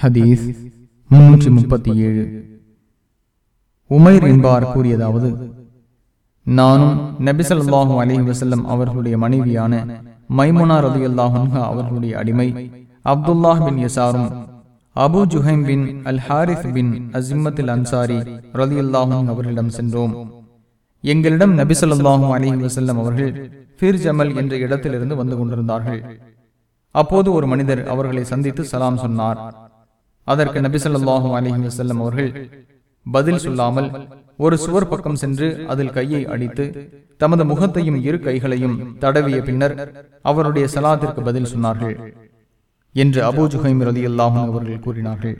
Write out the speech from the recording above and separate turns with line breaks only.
ஹதீஸ் முன்னூற்றி முப்பத்தி ஏழு. உமைர் என்பார் கூறியதாவது நானும் நபிசல்லாஹு அலி வசல்லம் அவர்களுடைய மனைவியான மைமுனா ரதி அவர்களுடைய அடிமை அப்துல்லாஹ் பின் யசாரும் Abu Juhaim bin al Harith bin அசிம்மத்தில் Ansari ரதி அவர்களிடம் சென்றோம். எங்களிடம் நபிசல்லாஹு அலி வசல்லம் அவர்கள் ஃபிர் ஜமல் என்ற இடத்திலிருந்து வந்து கொண்டிருந்தார்கள். அப்போது ஒரு மனிதர் அவர்களை சந்தித்து சலாம் சொன்னார். அதற்கு நபி அலிஹி வசல்லம் அவர்கள் பதில் சொல்லாமல் ஒரு சுவர் பக்கம் சென்று அதில் கையை அடித்து தமது முகத்தையும் இரு கைகளையும் தடவிய பின்னர் அவருடைய சலாத்திற்கு பதில் சொன்னார்கள் என்று அபூஜுஹைம் ரதி அல்லாஹும் அவர்கள் கூறினார்கள்.